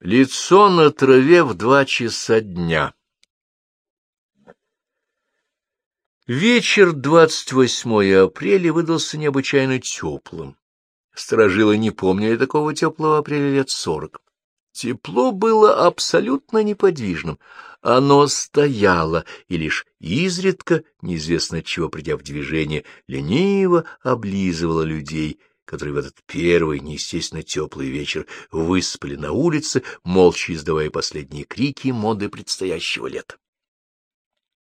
Лицо на траве в два часа дня. Вечер 28 апреля выдался необычайно теплым. Сторожилы не помнили такого теплого апреля лет сорок. Тепло было абсолютно неподвижным. Оно стояло, и лишь изредка, неизвестно от чего придя в движение, лениво облизывало людей, которые в этот первый, неестественно теплый вечер выспали на улице, молча издавая последние крики моды предстоящего лета.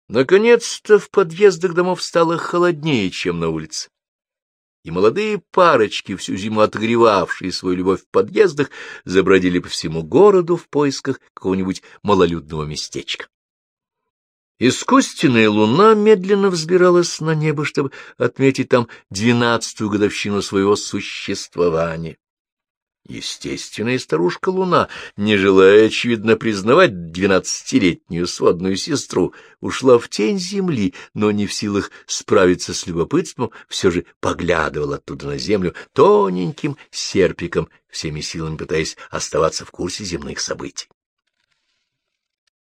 Наконец-то в подъездах домов стало холоднее, чем на улице. И молодые парочки, всю зиму отогревавшие свою любовь в подъездах, забродили по всему городу в поисках какого-нибудь малолюдного местечка. Искусственная луна медленно взбиралась на небо, чтобы отметить там двенадцатую годовщину своего существования. Естественная старушка Луна, не желая, очевидно, признавать двенадцатилетнюю сводную сестру, ушла в тень земли, но не в силах справиться с любопытством, все же поглядывала оттуда на землю тоненьким серпиком, всеми силами пытаясь оставаться в курсе земных событий.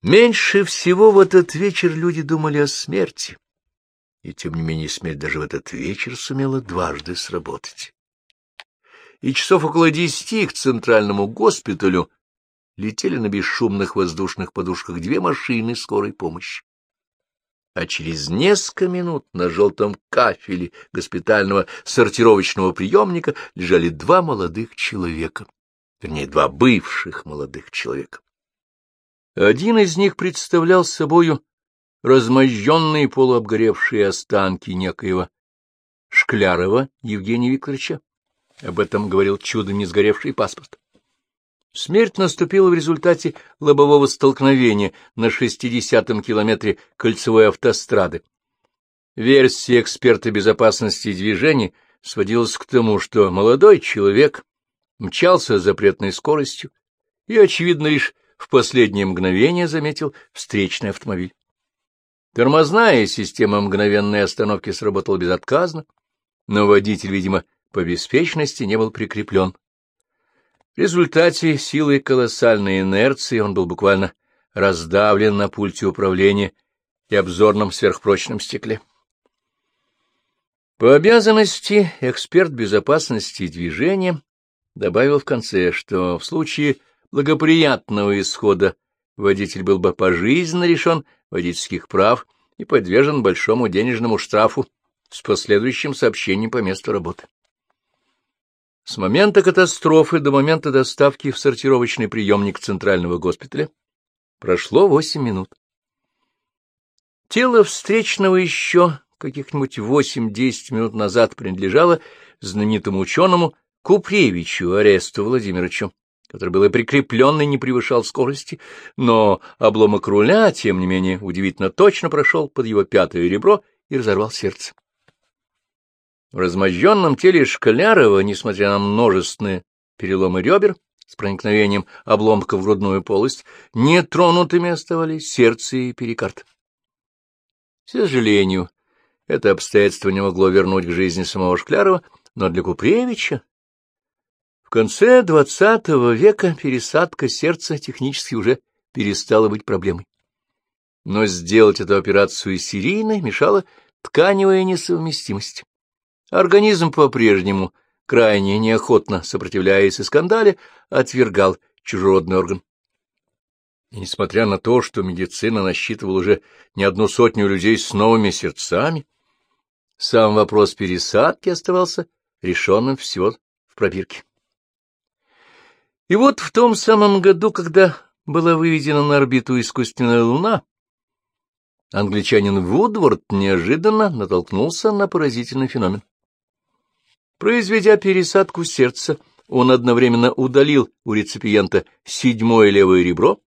Меньше всего в этот вечер люди думали о смерти, и тем не менее смерть даже в этот вечер сумела дважды сработать. И часов около десяти к центральному госпиталю летели на бесшумных воздушных подушках две машины скорой помощи. А через несколько минут на желтом кафеле госпитального сортировочного приемника лежали два молодых человека, вернее, два бывших молодых человека. Один из них представлял собою размозженные полуобгоревшие останки некоего Шклярова Евгения Викторовича. Об этом говорил чудом не сгоревший паспорт. Смерть наступила в результате лобового столкновения на 60-м километре кольцевой автострады. Версия эксперта безопасности движения сводилась к тому, что молодой человек мчался с запретной скоростью и, очевидно, лишь в последнее мгновение заметил встречный автомобиль. Тормозная система мгновенной остановки сработала безотказно, но водитель, видимо, по беспечности не был прикреплен. В результате силой колоссальной инерции он был буквально раздавлен на пульте управления и обзорном сверхпрочном стекле. По обязанности эксперт безопасности движения добавил в конце, что в случае благоприятного исхода водитель был бы пожизненно решен водительских прав и подвержен большому денежному штрафу с последующим сообщением по месту работы. С момента катастрофы до момента доставки в сортировочный приемник центрального госпиталя прошло восемь минут. Тело встречного еще каких-нибудь восемь-десять минут назад принадлежало знаменитому ученому Купревичу Аресту Владимировичу, который был и прикреплен и не превышал скорости, но обломок руля, тем не менее, удивительно точно прошел под его пятое ребро и разорвал сердце. В размозженном теле Шкалярова, несмотря на множественные переломы ребер с проникновением обломка в грудную полость, нетронутыми оставались сердце и перикард. К сожалению, это обстоятельство не могло вернуть к жизни самого Шклярова, но для Купревича в конце XX века пересадка сердца технически уже перестала быть проблемой. Но сделать эту операцию серийной мешала тканевая несовместимость. Организм по-прежнему, крайне неохотно сопротивляясь и скандале, отвергал чужеродный орган. И несмотря на то, что медицина насчитывала уже не одну сотню людей с новыми сердцами, сам вопрос пересадки оставался решенным всего в пробирке. И вот в том самом году, когда была выведена на орбиту искусственная Луна, англичанин Вудворд неожиданно натолкнулся на поразительный феномен. Произведя пересадку сердца, он одновременно удалил у реципиента седьмое левое ребро,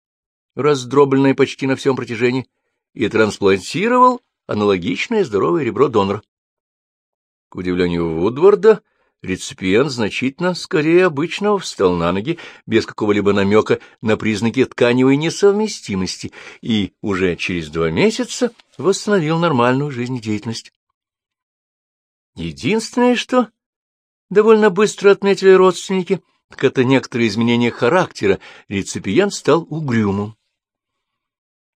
раздробленное почти на всем протяжении, и трансплантировал аналогичное здоровое ребро донора. К удивлению Вудворда, Реципиент значительно скорее обычного встал на ноги, без какого-либо намека на признаки тканевой несовместимости, и уже через два месяца восстановил нормальную жизнедеятельность. Единственное, что довольно быстро отметили родственники, так это некоторые изменения характера, реципиент стал угрюмым.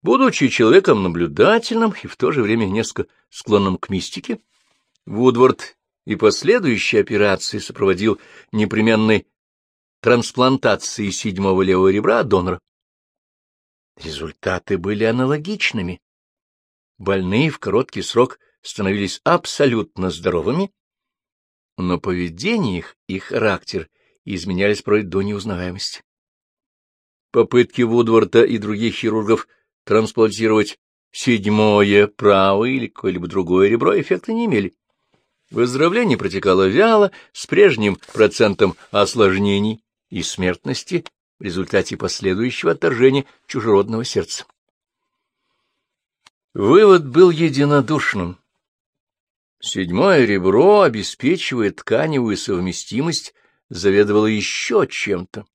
Будучи человеком наблюдательным и в то же время несколько склонным к мистике, Вудвард и последующие операции сопроводил непременной трансплантацией седьмого левого ребра донора. Результаты были аналогичными. Больные в короткий срок становились абсолютно здоровыми, но поведение их и характер изменялись порой до неузнаваемости. Попытки Вудворта и других хирургов трансплантировать седьмое, правое или какое-либо другое ребро эффекта не имели. Выздоровление протекало вяло, с прежним процентом осложнений и смертности в результате последующего отторжения чужеродного сердца. Вывод был единодушным. Седьмое ребро, обеспечивая тканевую совместимость, заведовало еще чем-то.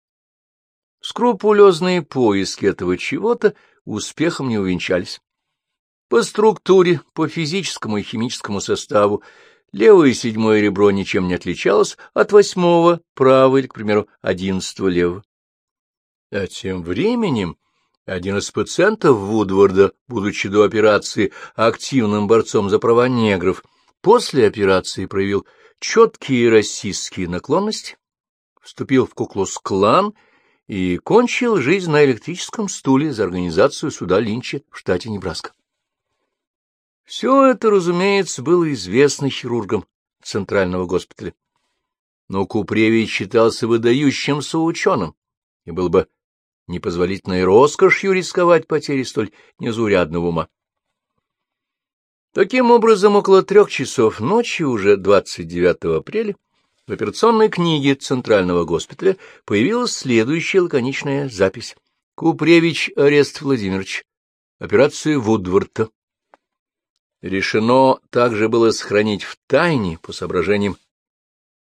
Скрупулезные поиски этого чего-то успехом не увенчались. По структуре, по физическому и химическому составу левое седьмое ребро ничем не отличалось от восьмого, правого или, к примеру, одиннадцатого левого. А тем временем один из пациентов Вудворда, будучи до операции активным борцом за права негров, после операции проявил четкие расистские наклонности, вступил в Куклус-клан и кончил жизнь на электрическом стуле за организацию суда Линча в штате Небраска. Все это, разумеется, было известно хирургам Центрального госпиталя. Но Купревич считался выдающимся ученым, и был бы непозволительной роскошью рисковать потерей столь незаурядного ума. Таким образом, около трех часов ночи, уже 29 апреля, в операционной книге Центрального госпиталя появилась следующая лаконичная запись. Купревич Арест Владимирович. Операция Вудворта. Решено также было сохранить в тайне, по соображениям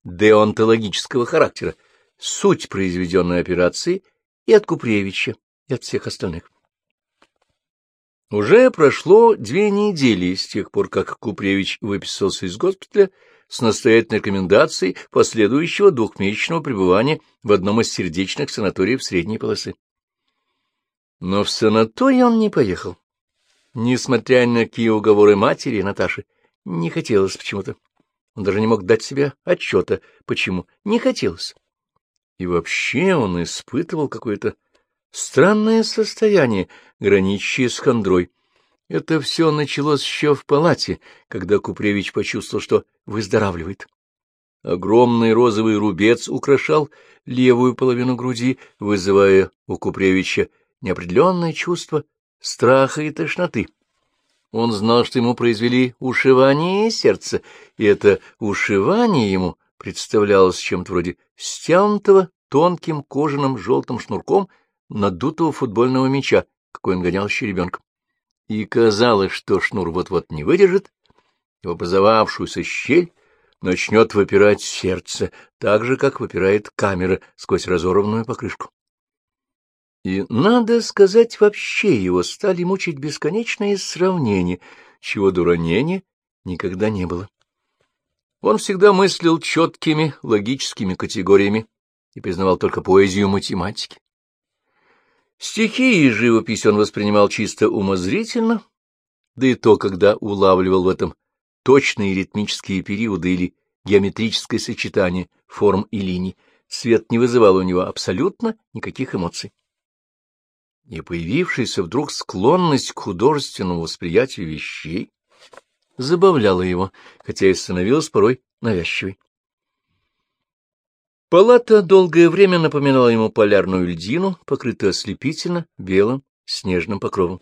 деонтологического характера, суть произведенной операции и от Купревича, и от всех остальных. Уже прошло две недели с тех пор, как Купревич выписался из госпиталя с настоятельной рекомендацией последующего двухмесячного пребывания в одном из сердечных санаториев средней полосы. Но в санаторий он не поехал. Несмотря на какие уговоры матери Наташи, не хотелось почему-то. Он даже не мог дать себе отчета, почему не хотелось. И вообще он испытывал какое-то странное состояние, граничащее с хандрой. Это все началось еще в палате, когда Купревич почувствовал, что выздоравливает. Огромный розовый рубец украшал левую половину груди, вызывая у Купревича неопределенное чувство страха и тошноты. Он знал, что ему произвели ушивание сердца, и это ушивание ему представлялось чем-то вроде стянутого тонким кожаным желтым шнурком надутого футбольного мяча, какой он гонял еще ребенком. И казалось, что шнур вот-вот не выдержит, и в образовавшуюся щель начнет выпирать сердце, так же, как выпирает камера сквозь разорванную покрышку. И, надо сказать, вообще его стали мучить бесконечные сравнения, чего до никогда не было. Он всегда мыслил четкими логическими категориями и признавал только поэзию математики. Стихи и живопись он воспринимал чисто умозрительно, да и то, когда улавливал в этом точные ритмические периоды или геометрическое сочетание форм и линий, цвет не вызывал у него абсолютно никаких эмоций. И появившаяся вдруг склонность к художественному восприятию вещей забавляло его, хотя и становилось порой навязчивой. Палата долгое время напоминала ему полярную льдину, покрытую ослепительно белым снежным покровом.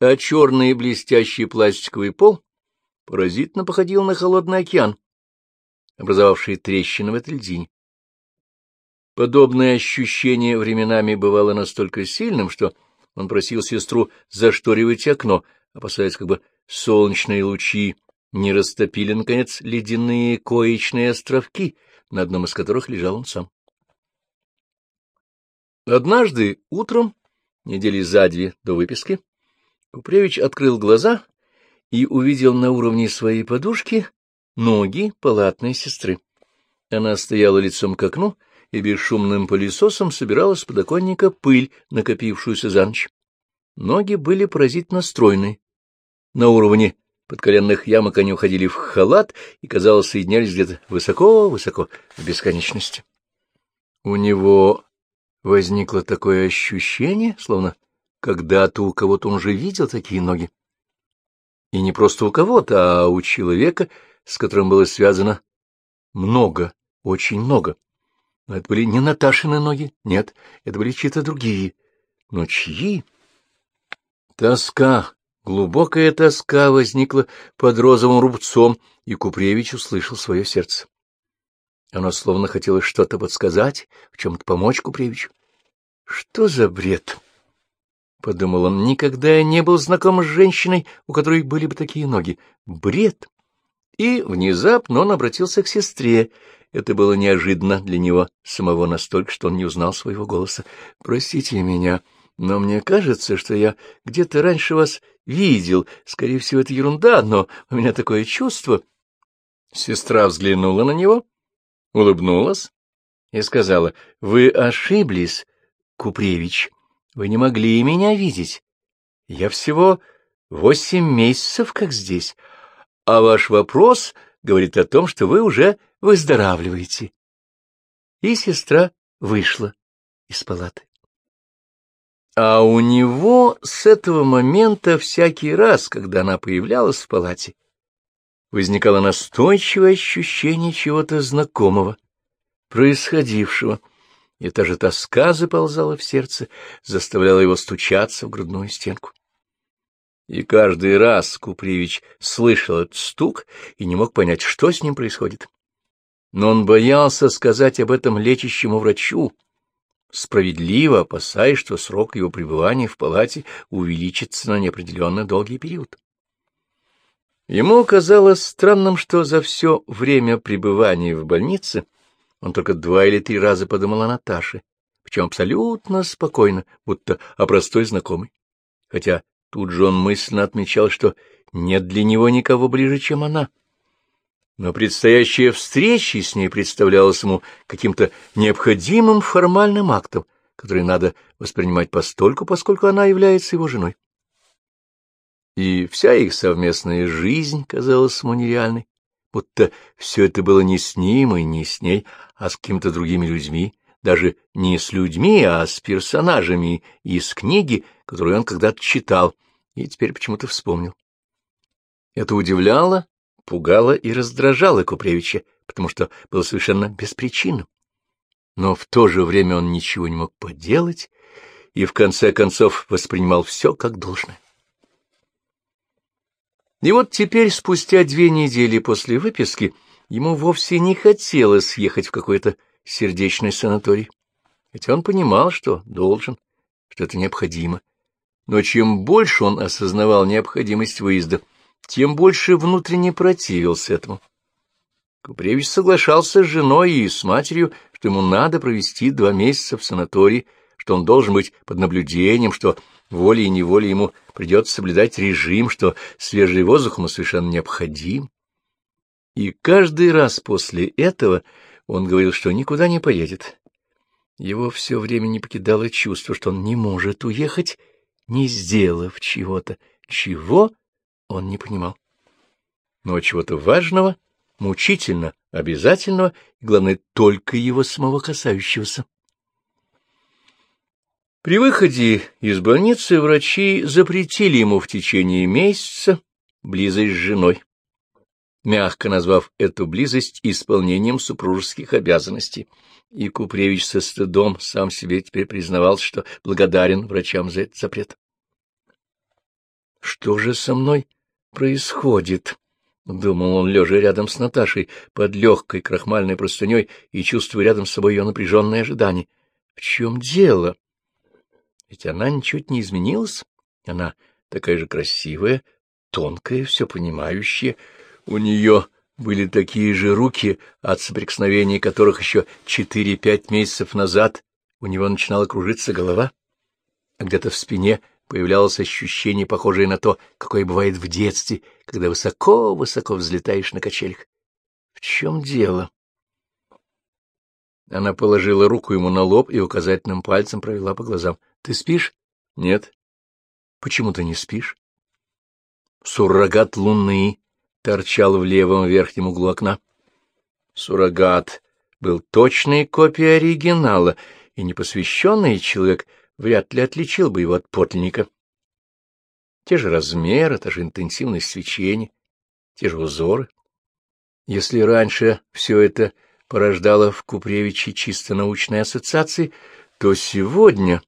А черный блестящий пластиковый пол поразительно походил на холодный океан, образовавший трещины в этой льдине. Подобное ощущение временами бывало настолько сильным, что он просил сестру зашторивать окно, опасаясь, как бы солнечные лучи не растопили, наконец, ледяные коечные островки, на одном из которых лежал он сам. Однажды утром, недели за две до выписки, Купревич открыл глаза и увидел на уровне своей подушки ноги палатной сестры. Она стояла лицом к окну и бесшумным пылесосом собирала с подоконника пыль, накопившуюся за ночь. Ноги были поразительно стройные. На уровне подколенных ямок они уходили в халат и, казалось, соединялись где-то высоко-высоко в бесконечности. У него возникло такое ощущение, словно когда-то у кого-то он уже видел такие ноги. И не просто у кого-то, а у человека, с которым было связано много, очень много. Но это были не Наташины ноги, нет, это были чьи-то другие. Но чьи? Тоска, глубокая тоска возникла под розовым рубцом, и Купревич услышал свое сердце. Оно словно хотело что-то подсказать, в чем-то помочь Купревичу. Что за бред? — подумал он. — Никогда я не был знаком с женщиной, у которой были бы такие ноги. Бред! И внезапно он обратился к сестре. Это было неожиданно для него самого настолько, что он не узнал своего голоса. — Простите меня, но мне кажется, что я где-то раньше вас видел. Скорее всего, это ерунда, но у меня такое чувство. Сестра взглянула на него, улыбнулась и сказала, — Вы ошиблись, Купревич. Вы не могли меня видеть. Я всего восемь месяцев как здесь, а ваш вопрос говорит о том, что вы уже выздоравливаете. И сестра вышла из палаты. А у него с этого момента всякий раз, когда она появлялась в палате, возникало настойчивое ощущение чего-то знакомого, происходившего, и та же тоска заползала в сердце, заставляла его стучаться в грудную стенку. И каждый раз Купривич слышал этот стук и не мог понять, что с ним происходит. Но он боялся сказать об этом лечащему врачу, справедливо опасаясь, что срок его пребывания в палате увеличится на неопределенно долгий период. Ему казалось странным, что за все время пребывания в больнице он только два или три раза подумал о Наташе, причем абсолютно спокойно, будто о простой знакомой. Хотя тут же он мысленно отмечал, что нет для него никого ближе, чем она. Но предстоящая встреча с ней представлялась ему каким-то необходимым формальным актом, который надо воспринимать постольку, поскольку она является его женой. И вся их совместная жизнь казалась ему нереальной, будто все это было не с ним и не с ней, а с какими-то другими людьми, даже не с людьми, а с персонажами из книги, которую он когда-то читал и теперь почему-то вспомнил. Это удивляло, пугало и раздражало Купревича, потому что было совершенно беспричинным. Но в то же время он ничего не мог поделать и в конце концов воспринимал все как должное. И вот теперь, спустя две недели после выписки, ему вовсе не хотелось ехать в какой-то сердечный санаторий. Хотя он понимал, что должен, что это необходимо. Но чем больше он осознавал необходимость выезда, тем больше внутренне противился этому. Купревич соглашался с женой и с матерью, что ему надо провести два месяца в санатории, что он должен быть под наблюдением, что волей и неволей ему придется соблюдать режим, что свежий воздух ему совершенно необходим. И каждый раз после этого он говорил, что никуда не поедет. Его все время не покидало чувство, что он не может уехать, не сделав чего-то, чего он не понимал. Но чего-то важного, мучительно, обязательного, и, главное, только его самого касающегося. При выходе из больницы врачи запретили ему в течение месяца близость с женой, мягко назвав эту близость исполнением супружеских обязанностей. И Купревич со стыдом сам себе теперь признавался, что благодарен врачам за этот запрет. «Что же со мной происходит?» — думал он, лежа рядом с Наташей, под легкой крахмальной простыней и чувствуя рядом с собой ее напряженное ожидание. «В чем дело?» Ведь она ничуть не изменилась. Она такая же красивая, тонкая, все понимающая. У нее были такие же руки, от соприкосновения которых еще четыре-пять месяцев назад у него начинала кружиться голова. А где-то в спине появлялось ощущение, похожее на то, какое бывает в детстве, когда высоко-высоко взлетаешь на качелях. В чем дело? Она положила руку ему на лоб и указательным пальцем провела по глазам. — Ты спишь? — Нет. — Почему ты не спишь? Суррогат луны торчал в левом верхнем углу окна. Суррогат был точной копией оригинала, и непосвященный человек вряд ли отличил бы его от подлинника. Те же размеры, та же интенсивность свечения, те же узоры. Если раньше все это порождало в Купревиче чисто научные ассоциации, то сегодня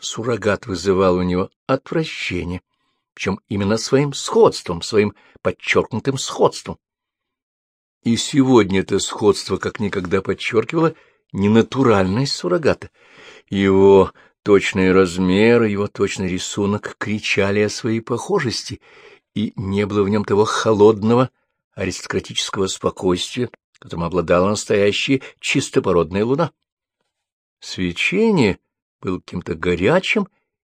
суррогат вызывал у него отвращение, причем именно своим сходством, своим подчеркнутым сходством. И сегодня это сходство как никогда подчеркивало ненатуральность суррогата. Его точные размеры, его точный рисунок кричали о своей похожести, и не было в нем того холодного аристократического спокойствия, которым обладала настоящая чистопородная луна. Свечение было каким-то горячим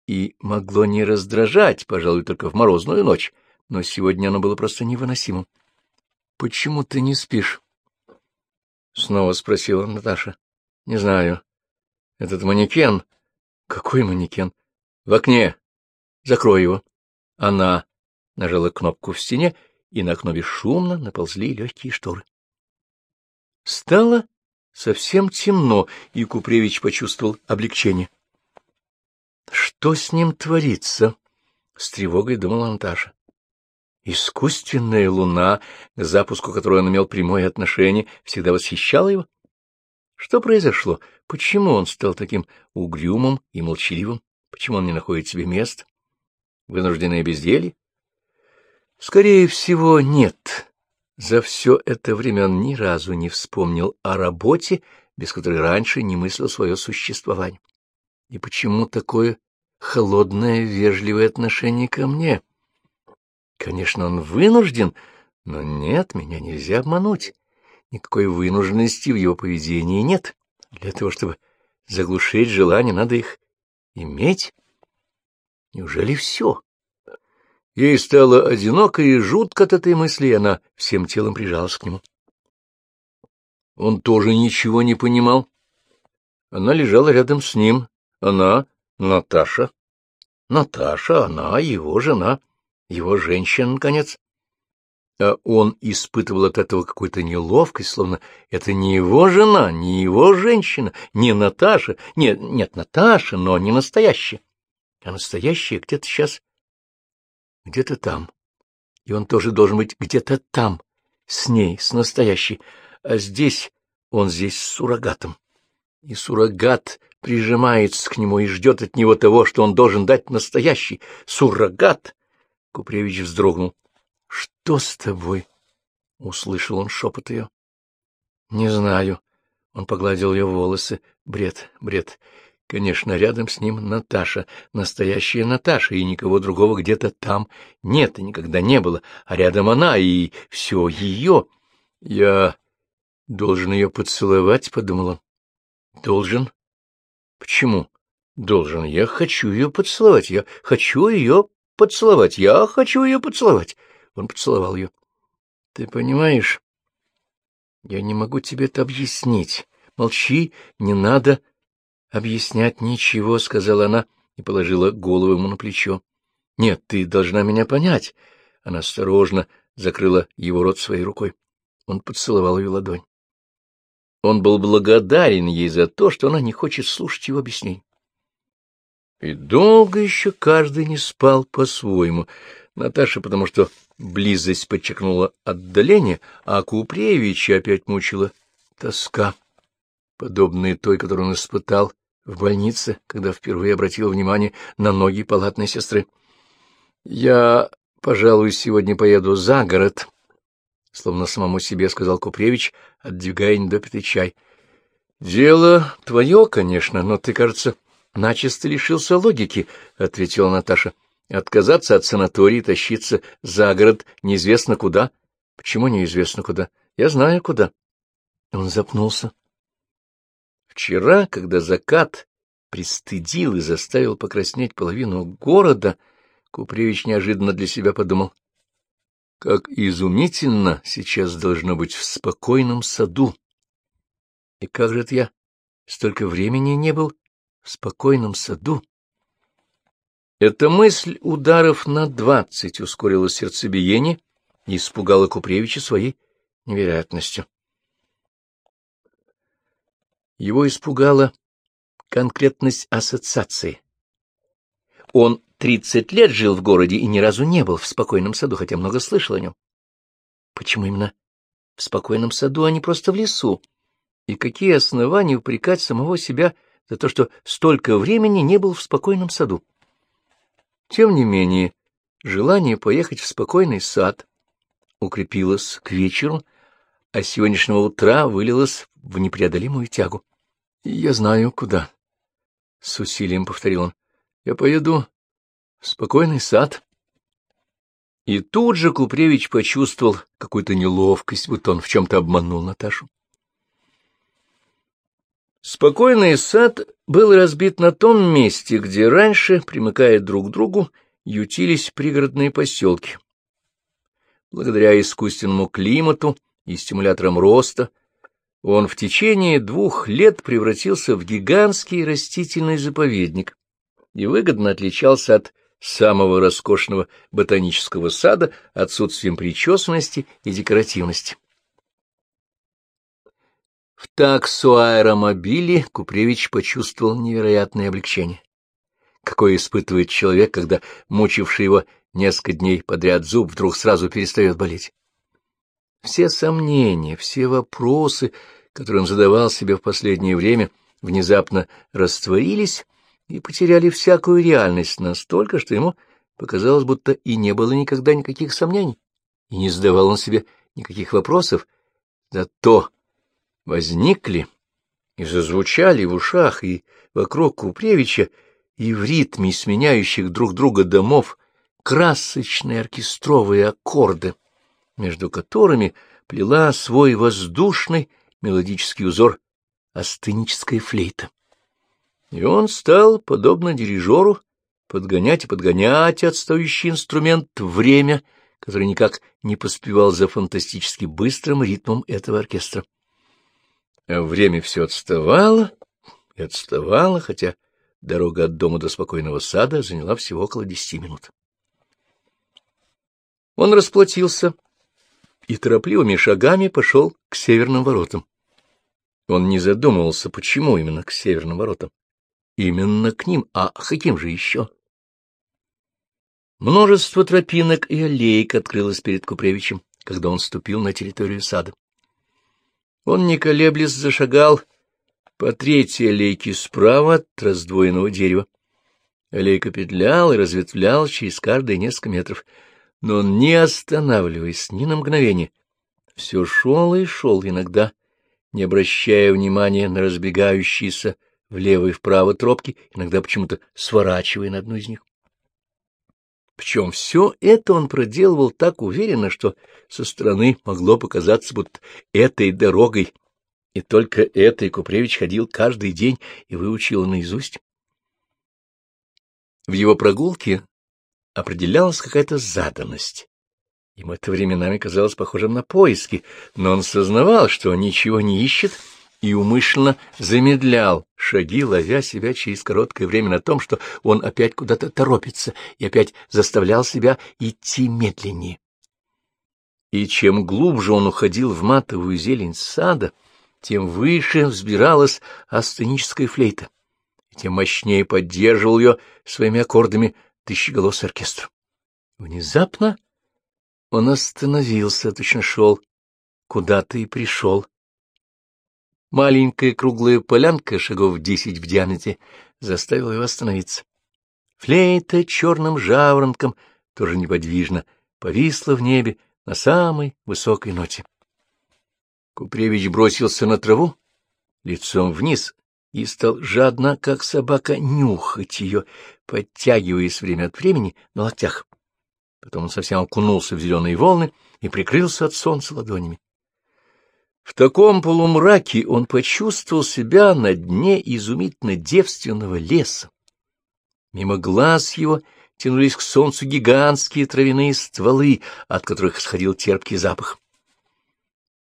и могло не раздражать, пожалуй, только в морозную ночь, но сегодня оно было просто невыносимым. — Почему ты не спишь? — снова спросила Наташа. — Не знаю. Этот манекен... Какой манекен? — В окне. Закрой его. Она нажала кнопку в стене, и на окно бесшумно наползли легкие шторы. Стало совсем темно, и Купревич почувствовал облегчение. — Что с ним творится? — с тревогой думала Наташа. Искусственная луна, к запуску которой он имел прямое отношение, всегда восхищала его. Что произошло? Почему он стал таким угрюмым и молчаливым? Почему он не находит себе места? Вынужденное безделье? Скорее всего, нет. За все это время он ни разу не вспомнил о работе, без которой раньше не мыслил свое существование. И почему такое холодное, вежливое отношение ко мне? Конечно, он вынужден, но нет, меня нельзя обмануть. Никакой вынужденности в его поведении нет. Для того, чтобы заглушить желание, надо их иметь. Неужели все? Ей стало одиноко и жутко от этой мысли, и она всем телом прижалась к нему. Он тоже ничего не понимал. Она лежала рядом с ним. Она — Наташа. Наташа, она — его жена его женщина, наконец. А он испытывал от этого какую-то неловкость, словно это не его жена, не его женщина, не Наташа, нет, нет, Наташа, но не настоящая. А настоящая где-то сейчас, где-то там. И он тоже должен быть где-то там, с ней, с настоящей. А здесь он здесь с суррогатом. И суррогат прижимается к нему и ждет от него того, что он должен дать настоящий. Суррогат Купревич вздрогнул. — Что с тобой? — услышал он шепот ее. — Не знаю. Он погладил ее волосы. Бред, бред. Конечно, рядом с ним Наташа, настоящая Наташа, и никого другого где-то там нет и никогда не было, а рядом она, и все ее. Я должен ее поцеловать, — подумал он. — Должен? — Почему? — Должен. Я хочу ее поцеловать, я хочу ее поцеловать. Я хочу ее поцеловать. Он поцеловал ее. — Ты понимаешь, я не могу тебе это объяснить. Молчи, не надо объяснять ничего, — сказала она и положила голову ему на плечо. — Нет, ты должна меня понять. Она осторожно закрыла его рот своей рукой. Он поцеловал ее ладонь. Он был благодарен ей за то, что она не хочет слушать его объяснений. И долго еще каждый не спал по-своему. Наташа, потому что близость подчеркнула отдаление, а Купревича опять мучила тоска, подобная той, которую он испытал в больнице, когда впервые обратил внимание на ноги палатной сестры. — Я, пожалуй, сегодня поеду за город, — словно самому себе сказал Купревич, отдвигая недопитый чай. — Дело твое, конечно, но ты, кажется, начисто лишился логики, — ответила Наташа. — Отказаться от санатории, тащиться за город неизвестно куда. — Почему неизвестно куда? Я знаю куда. Он запнулся. Вчера, когда закат пристыдил и заставил покраснеть половину города, Купревич неожиданно для себя подумал. Как изумительно сейчас должно быть в спокойном саду. И как же это я столько времени не был в спокойном саду. Эта мысль ударов на двадцать ускорила сердцебиение и испугала Купревича своей невероятностью. Его испугала конкретность ассоциации. Он тридцать лет жил в городе и ни разу не был в спокойном саду, хотя много слышал о нем. Почему именно в спокойном саду, а не просто в лесу? И какие основания упрекать самого себя за то, что столько времени не был в спокойном саду? Тем не менее, желание поехать в спокойный сад укрепилось к вечеру, а с сегодняшнего утра вылилось в непреодолимую тягу. — Я знаю, куда. — с усилием повторил он. — Я поеду в спокойный сад. И тут же Купревич почувствовал какую-то неловкость, будто он в чем-то обманул Наташу. Спокойный сад был разбит на том месте, где раньше, примыкая друг к другу, ютились пригородные поселки. Благодаря искусственному климату и стимуляторам роста, он в течение двух лет превратился в гигантский растительный заповедник и выгодно отличался от самого роскошного ботанического сада отсутствием причесанности и декоративности. В таксоаэромобиле Купревич почувствовал невероятное облегчение. Какое испытывает человек, когда мучивший его несколько дней подряд зуб вдруг сразу перестает болеть. Все сомнения, все вопросы, которые он задавал себе в последнее время, внезапно растворились и потеряли всякую реальность настолько, что ему показалось, будто и не было никогда никаких сомнений, и не задавал он себе никаких вопросов. Зато возникли и зазвучали в ушах и вокруг Купревича, и в ритме сменяющих друг друга домов красочные оркестровые аккорды, между которыми плела свой воздушный мелодический узор астеническая флейта. И он стал, подобно дирижеру, подгонять и подгонять отстающий инструмент время, который никак не поспевал за фантастически быстрым ритмом этого оркестра. Время все отставало и отставало, хотя дорога от дома до спокойного сада заняла всего около десяти минут. Он расплатился и торопливыми шагами пошел к северным воротам. Он не задумывался, почему именно к северным воротам. Именно к ним, а каким же еще? Множество тропинок и аллеек открылось перед Купревичем, когда он ступил на территорию сада. Он, не колеблясь, зашагал по третьей аллейке справа от раздвоенного дерева. Аллейка петлял и разветвлял через каждые несколько метров, но он, не останавливаясь ни на мгновение, все шел и шел, иногда не обращая внимания на разбегающиеся влево и вправо тропки, иногда почему-то сворачивая на одну из них. Причем все это он проделывал так уверенно, что со стороны могло показаться, будто этой дорогой, и только этой Купревич ходил каждый день и выучил наизусть. В его прогулке определялась какая-то заданность. Ему это временами казалось похожим на поиски, но он сознавал, что ничего не ищет, и умышленно замедлял шаги, ловя себя через короткое время на том, что он опять куда-то торопится и опять заставлял себя идти медленнее. И чем глубже он уходил в матовую зелень сада, тем выше взбиралась астеническая флейта, и тем мощнее поддерживал ее своими аккордами тысячеголосый оркестр. Внезапно он остановился, точно шел куда-то и пришел Маленькая круглая полянка, шагов десять в диаметре, заставила его остановиться. Флейта черным жаворонком, тоже неподвижно, повисла в небе на самой высокой ноте. Купревич бросился на траву, лицом вниз, и стал жадно, как собака, нюхать ее, подтягиваясь время от времени на локтях. Потом он совсем окунулся в зеленые волны и прикрылся от солнца ладонями. В таком полумраке он почувствовал себя на дне изумительно девственного леса. Мимо глаз его тянулись к солнцу гигантские травяные стволы, от которых исходил терпкий запах.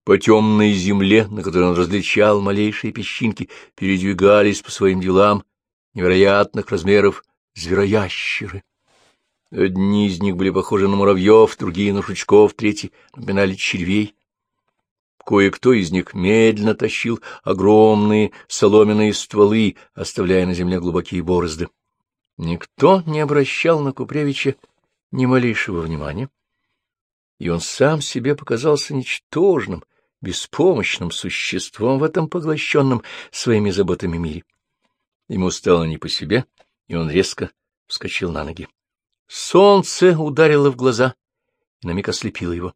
По темной земле, на которой он различал малейшие песчинки, передвигались по своим делам невероятных размеров звероящеры. Одни из них были похожи на муравьев, другие — на жучков, третьи напоминали червей. Кое-кто из них медленно тащил огромные соломенные стволы, оставляя на земле глубокие борозды. Никто не обращал на Купревича ни малейшего внимания, и он сам себе показался ничтожным, беспомощным существом в этом поглощенном своими заботами мире. Ему стало не по себе, и он резко вскочил на ноги. Солнце ударило в глаза и на миг ослепило его.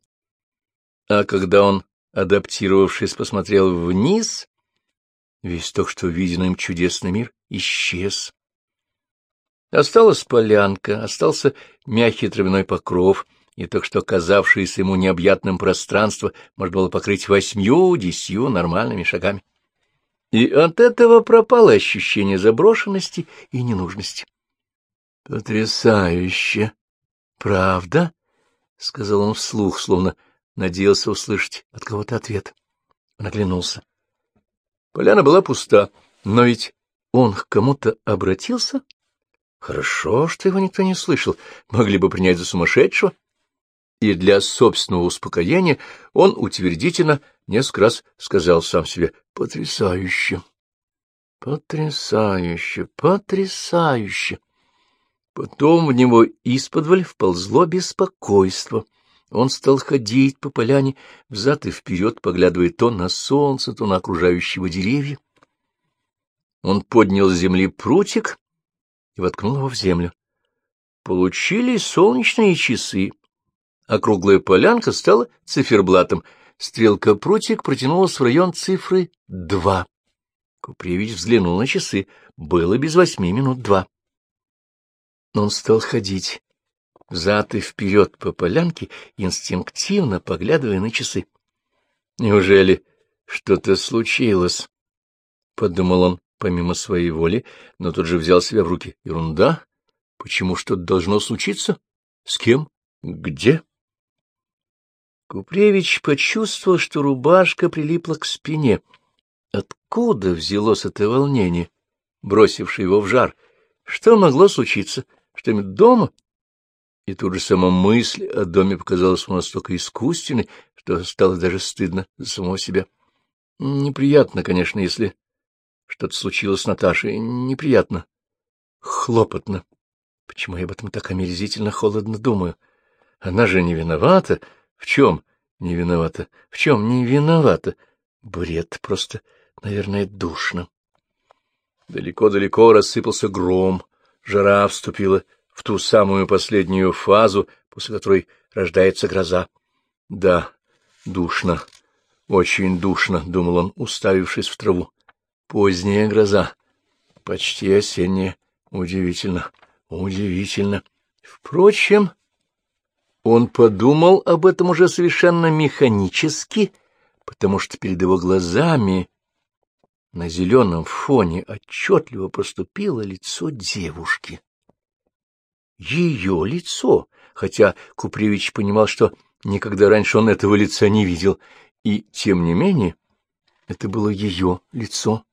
А когда он, адаптировавшись, посмотрел вниз, весь только что виденный им чудесный мир исчез. Осталась полянка, остался мягкий травяной покров, и только что казавшееся ему необъятным пространство можно было покрыть восьмью-десятью нормальными шагами. И от этого пропало ощущение заброшенности и ненужности. — Потрясающе! Правда? — сказал он вслух, словно надеялся услышать от кого-то ответ. Он оглянулся. Поляна была пуста, но ведь он к кому-то обратился? Хорошо, что его никто не слышал, могли бы принять за сумасшедшего. И для собственного успокоения он утвердительно несколько раз сказал сам себе «Потрясающе! Потрясающе! Потрясающе!» Потом в него исподволь вползло беспокойство. Он стал ходить по поляне взад и вперед, поглядывая то на солнце, то на окружающего деревья. Он поднял с земли прутик и воткнул его в землю. Получились солнечные часы. Округлая полянка стала циферблатом. Стрелка-прутик протянулась в район цифры два. Купревич взглянул на часы. Было без восьми минут два. Он стал ходить взад и вперед по полянке, инстинктивно поглядывая на часы. Неужели что-то случилось? — подумал он помимо своей воли, но тут же взял себя в руки. Ерунда. Почему что-то должно случиться? С кем? Где? Купревич почувствовал, что рубашка прилипла к спине. Откуда взялось это волнение, бросившее его в жар? Что могло случиться? Что-нибудь дома? И тут же сама мысль о доме показалась ему настолько искусственной, что стало даже стыдно за самого себя. Неприятно, конечно, если что-то случилось с Наташей. Неприятно. Хлопотно. Почему я об этом так омерзительно холодно думаю? Она же не виновата. В чем не виновата? В чем не виновата? Бред просто, наверное, душно. Далеко-далеко рассыпался гром. Жара вступила в ту самую последнюю фазу, после которой рождается гроза. Да, душно, очень душно, — думал он, уставившись в траву. Поздняя гроза, почти осенняя. Удивительно, удивительно. Впрочем, он подумал об этом уже совершенно механически, потому что перед его глазами на зеленом фоне отчетливо проступило лицо девушки. Ее лицо, хотя Купревич понимал, что никогда раньше он этого лица не видел, и, тем не менее, это было ее лицо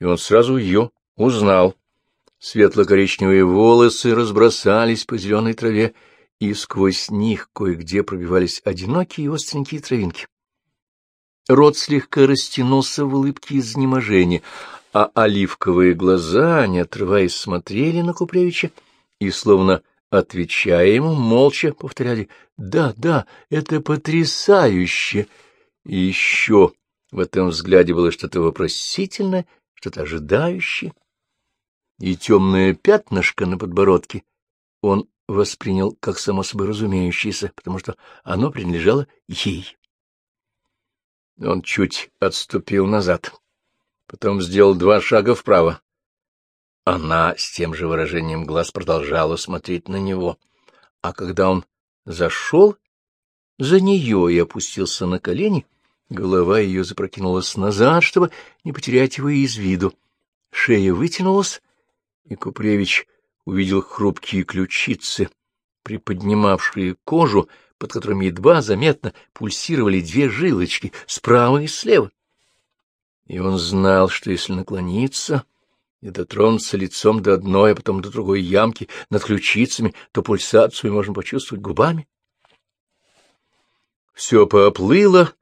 и он сразу ее узнал. Светло-коричневые волосы разбросались по зеленой траве, и сквозь них кое-где пробивались одинокие остренькие травинки. Рот слегка растянулся в улыбке изнеможения, а оливковые глаза, не отрываясь, смотрели на Купревича и, словно отвечая ему, молча повторяли «Да, да, это потрясающе!» И еще в этом взгляде было что-то вопросительное что-то ожидающее, и темное пятнышко на подбородке он воспринял как само собой разумеющееся, потому что оно принадлежало ей. Он чуть отступил назад, потом сделал два шага вправо. Она с тем же выражением глаз продолжала смотреть на него, а когда он зашел за нее и опустился на колени, — Голова ее запрокинулась назад, чтобы не потерять его из виду. Шея вытянулась, и Купревич увидел хрупкие ключицы, приподнимавшие кожу под которыми едва заметно пульсировали две жилочки справа и слева. И он знал, что если наклониться и дотронуться лицом до одной, а потом до другой ямки над ключицами, то пульсацию можно почувствовать губами. Все поплыло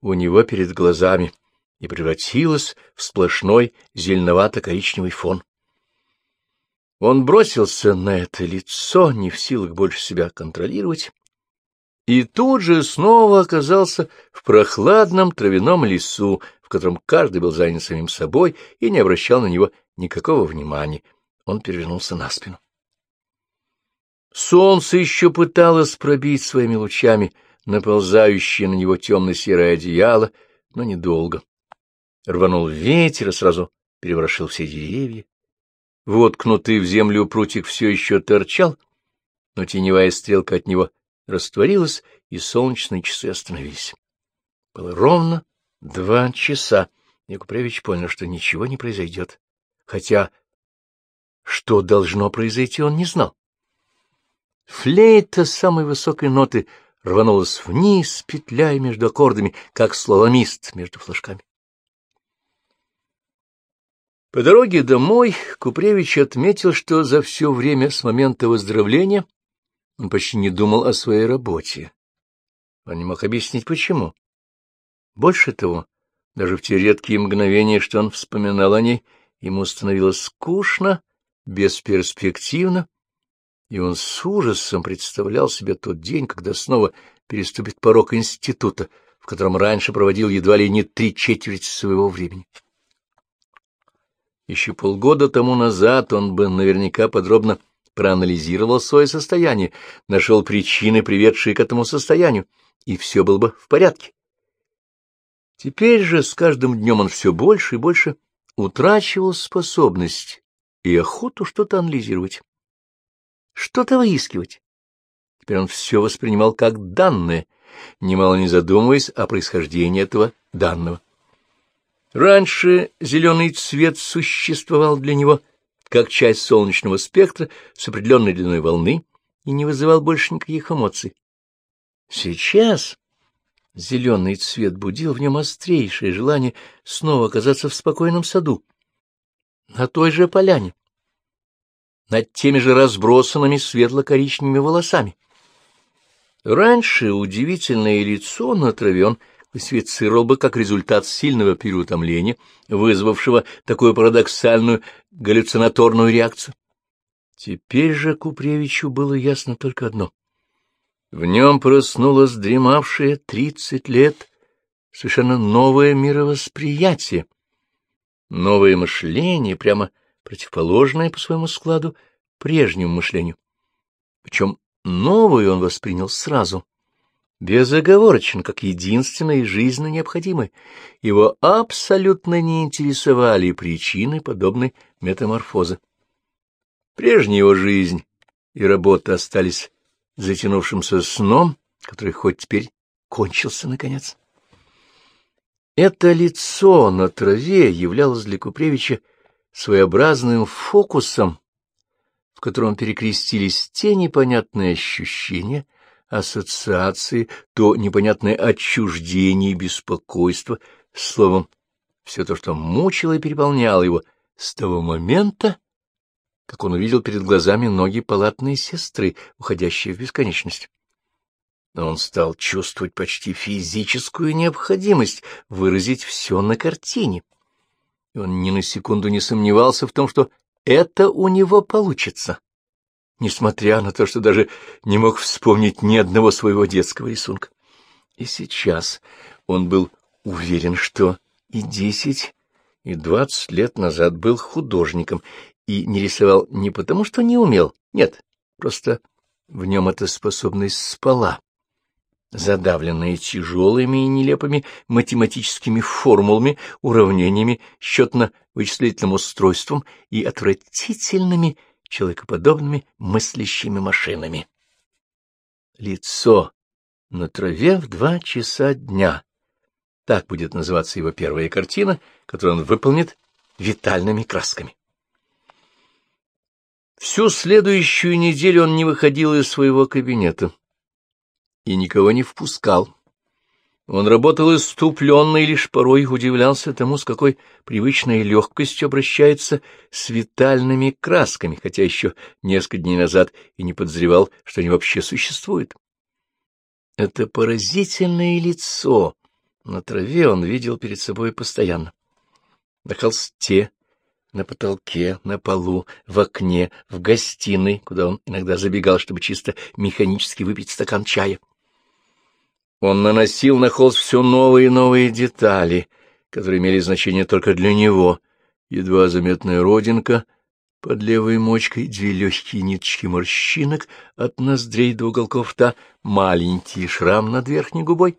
у него перед глазами и превратилось в сплошной зеленовато-коричневый фон. Он бросился на это лицо, не в силах больше себя контролировать, и тут же снова оказался в прохладном травяном лесу, в котором каждый был занят самим собой и не обращал на него никакого внимания. Он перевернулся на спину. Солнце еще пыталось пробить своими лучами наползающее на него темно-серое одеяло, но недолго. Рванул ветер и сразу переворошил все деревья. Воткнутый в землю прутик все еще торчал, но теневая стрелка от него растворилась, и солнечные часы остановились. Было ровно два часа. Якупревич понял, что ничего не произойдет. Хотя что должно произойти, он не знал. Флейта самой высокой ноты рванулась вниз, петляя между аккордами, как слаломист между флажками. По дороге домой Купревич отметил, что за все время с момента выздоровления он почти не думал о своей работе. Он не мог объяснить, почему. Больше того, даже в те редкие мгновения, что он вспоминал о ней, ему становилось скучно, бесперспективно, и он с ужасом представлял себе тот день, когда снова переступит порог института, в котором раньше проводил едва ли не три четверти своего времени. Еще полгода тому назад он бы наверняка подробно проанализировал свое состояние, нашел причины, приведшие к этому состоянию, и все было бы в порядке. Теперь же с каждым днем он все больше и больше утрачивал способность и охоту что-то анализировать, что-то выискивать. Теперь он все воспринимал как данное, немало не задумываясь о происхождении этого данного. Раньше зеленый цвет существовал для него как часть солнечного спектра с определенной длиной волны и не вызывал больше никаких эмоций. Сейчас зеленый цвет будил в нем острейшее желание снова оказаться в спокойном саду, на той же поляне, над теми же разбросанными светло-коричневыми волосами. Раньше удивительное лицо на траве он классифицировал бы как результат сильного переутомления, вызвавшего такую парадоксальную галлюцинаторную реакцию. Теперь же Купревичу было ясно только одно. В нем проснулось дремавшее тридцать лет совершенно новое мировосприятие, новое мышление, прямо противоположное по своему складу прежнему мышлению. Причем новое он воспринял сразу, безоговорочно, как единственное и жизненно необходимое. Его абсолютно не интересовали причины подобной метаморфозы. Прежняя его жизнь и работа остались затянувшимся сном, который хоть теперь кончился наконец. Это лицо на траве являлось для Купревича своеобразным фокусом, в котором перекрестились те непонятные ощущения, ассоциации, то непонятное отчуждение и беспокойство, словом, все то, что мучило и переполняло его с того момента, как он увидел перед глазами ноги палатной сестры, уходящие в бесконечность. Но он стал чувствовать почти физическую необходимость выразить все на картине. И он ни на секунду не сомневался в том, что это у него получится несмотря на то, что даже не мог вспомнить ни одного своего детского рисунка. И сейчас он был уверен, что и десять, и двадцать лет назад был художником и не рисовал не потому, что не умел, нет, просто в нем эта способность спала, задавленная тяжелыми и нелепыми математическими формулами, уравнениями, счетно-вычислительным устройством и отвратительными человекоподобными мыслящими машинами. Лицо на траве в два часа дня. Так будет называться его первая картина, которую он выполнит витальными красками. Всю следующую неделю он не выходил из своего кабинета. и никого не впускал. Он работал иступленно и лишь порой удивлялся тому, с какой привычной легкостью обращается с витальными красками, хотя еще несколько дней назад и не подозревал, что они вообще существуют. Это поразительное лицо на траве он видел перед собой постоянно. На холсте, на потолке, на полу, в окне, в гостиной, куда он иногда забегал, чтобы чисто механически выпить стакан чая. Он наносил на холст все новые и новые детали, которые имели значение только для него. Едва заметная родинка под левой мочкой, две легкие ниточки морщинок от ноздрей до уголков рта, маленький шрам над верхней губой.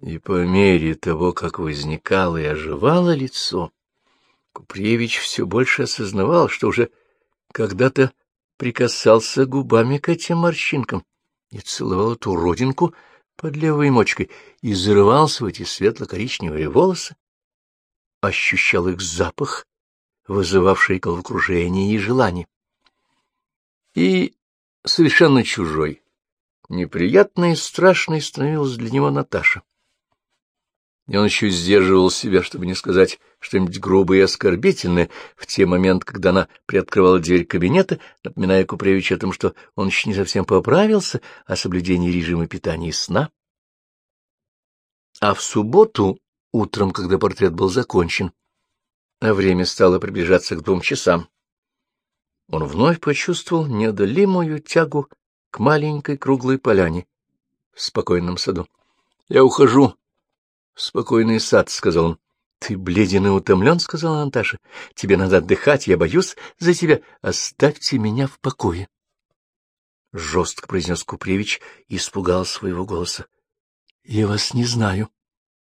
И по мере того, как возникало и оживало лицо, Купревич все больше осознавал, что уже когда-то прикасался губами к этим морщинкам и целовал эту родинку — под левой мочкой и зарывался в эти светло-коричневые волосы, ощущал их запах, вызывавший головокружение и желание. И совершенно чужой, неприятной и страшной становилась для него Наташа. И он еще сдерживал себя, чтобы не сказать что-нибудь грубое и оскорбительное в те моменты, когда она приоткрывала дверь кабинета, напоминая Купревичу о том, что он еще не совсем поправился о соблюдении режима питания и сна. А в субботу, утром, когда портрет был закончен, а время стало приближаться к двум часам, он вновь почувствовал неодолимую тягу к маленькой круглой поляне в спокойном саду. — Я ухожу, спокойный сад, — сказал он. — Ты бледен и утомлен, — сказала Наташа. — Тебе надо отдыхать, я боюсь за тебя. Оставьте меня в покое. Жестко произнес Купревич и испугал своего голоса. — Я вас не знаю.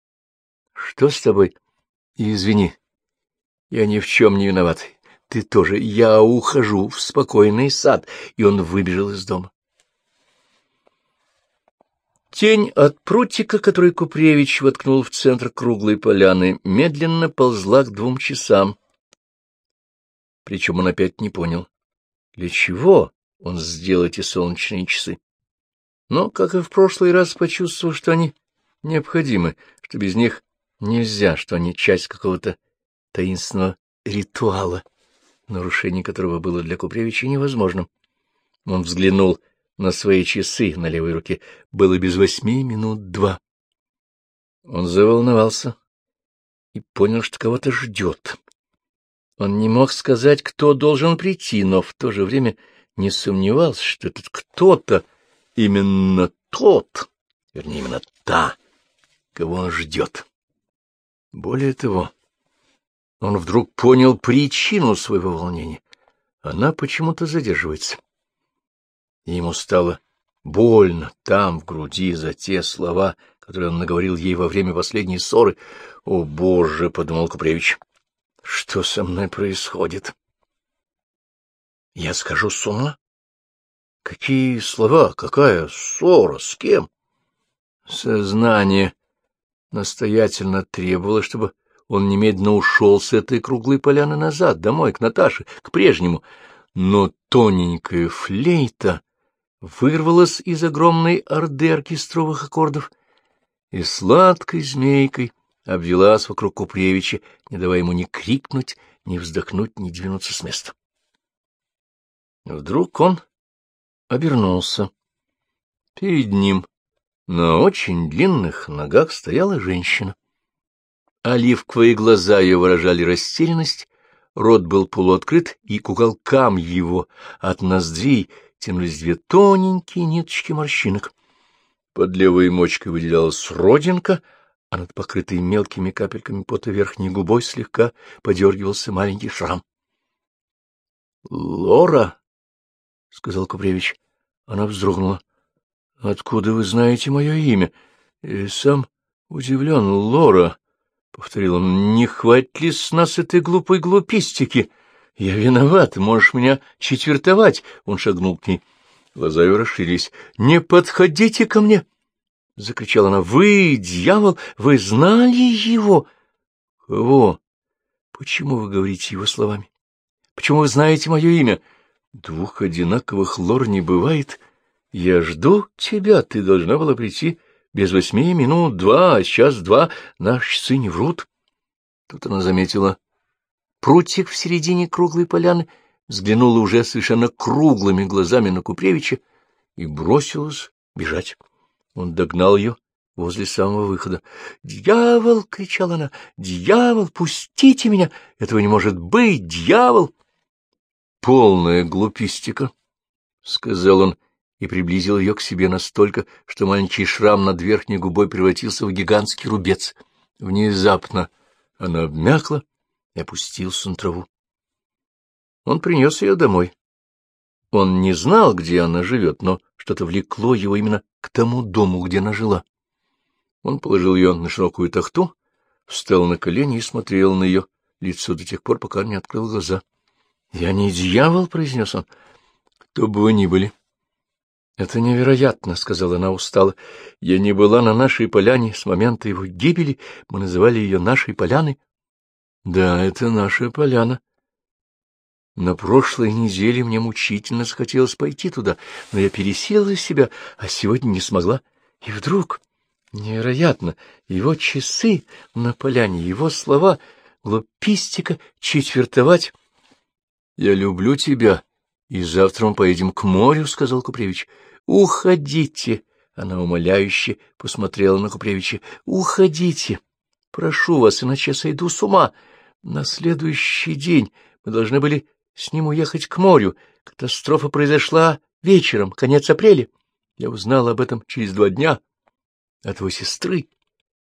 — Что с тобой? — Извини. Я ни в чем не виноват. Ты тоже. Я ухожу в спокойный сад. И он выбежал из дома. Тень от прутика, который Купревич воткнул в центр круглой поляны, медленно ползла к двум часам. Причем он опять не понял, для чего он сделал эти солнечные часы. Но, как и в прошлый раз, почувствовал, что они необходимы, что без них нельзя, что они часть какого-то таинственного ритуала, нарушение которого было для Купревича невозможным. Он взглянул на свои часы на левой руке. Было без восьми минут два. Он заволновался и понял, что кого-то ждет. Он не мог сказать, кто должен прийти, но в то же время не сомневался, что этот кто-то именно тот, вернее, именно та, кого он ждет. Более того, он вдруг понял причину своего волнения. Она почему-то задерживается и ему стало больно там, в груди, за те слова, которые он наговорил ей во время последней ссоры. «О, Боже!» — подумал Купревич. «Что со мной происходит?» «Я скажу с ума?» «Какие слова? Какая ссора? С кем?» Сознание настоятельно требовало, чтобы он немедленно ушел с этой круглой поляны назад, домой, к Наташе, к прежнему. Но тоненькая флейта вырвалась из огромной орды оркестровых аккордов и сладкой змейкой обвелась вокруг Купревича, не давая ему ни крикнуть, ни вздохнуть, ни двинуться с места. Вдруг он обернулся. Перед ним на очень длинных ногах стояла женщина. Оливковые глаза ее выражали растерянность, рот был полуоткрыт, и к уголкам его от ноздрей тянулись две тоненькие ниточки морщинок. Под левой мочкой выделялась родинка, а над покрытой мелкими капельками пота верхней губой слегка подергивался маленький шрам. — Лора, — сказал Купревич. Она вздрогнула. — Откуда вы знаете мое имя? И сам удивлен. — Лора, — повторил он, — не хватит ли с нас этой глупой глупистики? — Я виноват, можешь меня четвертовать. Он шагнул к ней. Глаза ее расширились. — Не подходите ко мне! — закричала она. — Вы, дьявол, вы знали его? — Кого? Почему вы говорите его словами? Почему вы знаете мое имя? Двух одинаковых лор не бывает. — Я жду тебя, ты должна была прийти без восьми минут два, а сейчас два, наши часы не врут. Тут она заметила прутик в середине круглой поляны, взглянула уже совершенно круглыми глазами на Купревича и бросилась бежать. Он догнал ее возле самого выхода. «Дьявол!» — кричала она. «Дьявол! Пустите меня! Этого не может быть! Дьявол!» «Полная глупистика!» — сказал он и приблизил ее к себе настолько, что маленький шрам над верхней губой превратился в гигантский рубец. Внезапно она обмякла и опустился на траву. Он принес ее домой. Он не знал, где она живет, но что-то влекло его именно к тому дому, где она жила. Он положил ее на широкую тахту, встал на колени и смотрел на ее лицо до тех пор, пока не открыл глаза. — Я не дьявол, — произнес он. — Кто бы вы ни были. — Это невероятно, — сказала она устало. — Я не была на нашей поляне с момента его гибели. Мы называли ее нашей поляной. — Да, это наша поляна. На прошлой неделе мне мучительно захотелось пойти туда, но я пересилила себя, а сегодня не смогла. И вдруг... Невероятно! Его часы на поляне, его слова, глупистика, четвертовать. — Я люблю тебя, и завтра мы поедем к морю, — сказал Купревич. — Уходите! — она умоляюще посмотрела на Купревича. — Уходите! Прошу вас, иначе я сойду с ума. На следующий день мы должны были с ним уехать к морю. Катастрофа произошла вечером, конец апреля. Я узнал об этом через два дня от его сестры.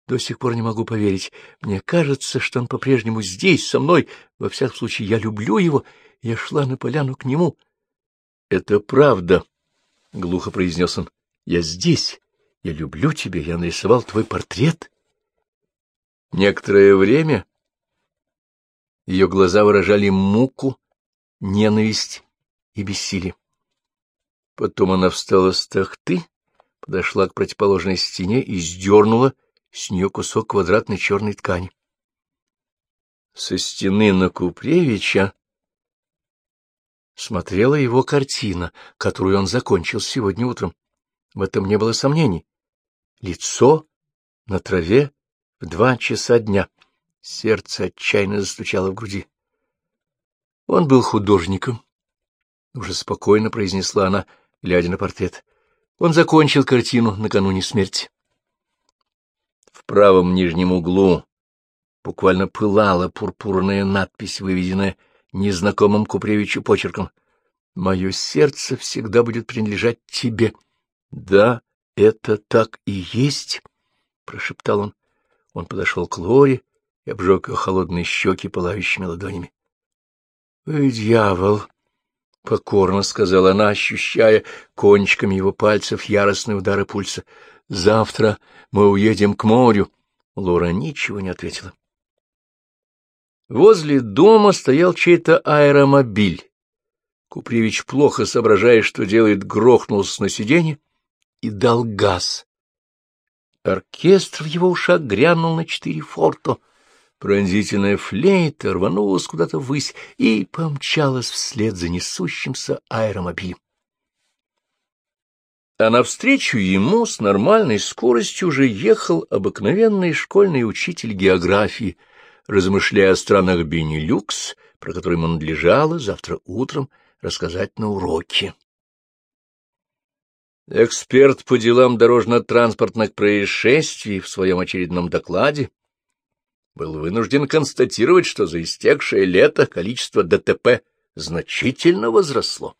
До сих пор не могу поверить. Мне кажется, что он по-прежнему здесь, со мной. Во всяком случае, я люблю его. Я шла на поляну к нему. — Это правда, — глухо произнес он. — Я здесь. Я люблю тебя. Я нарисовал твой портрет. Некоторое время ее глаза выражали муку, ненависть и бессилие. Потом она встала с тахты подошла к противоположной стене и сдернула с нее кусок квадратной черной ткани. Со стены на Купревича смотрела его картина, которую он закончил сегодня утром. В этом не было сомнений. Лицо на траве в два часа дня. Сердце отчаянно застучало в груди. Он был художником, — уже спокойно произнесла она, глядя на портрет. Он закончил картину накануне смерти. В правом нижнем углу буквально пылала пурпурная надпись, выведенная незнакомым Купревичу почерком. «Мое сердце всегда будет принадлежать тебе». «Да, это так и есть», — прошептал он. Он подошел к Лоре и обжег ее холодные щеки пылающими ладонями. — Ой, дьявол! — покорно сказала она, ощущая кончиками его пальцев яростные удары пульса. — Завтра мы уедем к морю. Лора ничего не ответила. Возле дома стоял чей-то аэромобиль. Купревич, плохо соображая, что делает, грохнулся на сиденье и дал газ. Оркестр в его ушах грянул на четыре форто — Пронзительная флейта рванулась куда-то ввысь и помчалась вслед за несущимся аэромобилем. А навстречу ему с нормальной скоростью уже ехал обыкновенный школьный учитель географии, размышляя о странах Бенилюкс, про которые ему надлежало завтра утром рассказать на уроке. Эксперт по делам дорожно-транспортных происшествий в своем очередном докладе был вынужден констатировать, что за истекшее лето количество ДТП значительно возросло.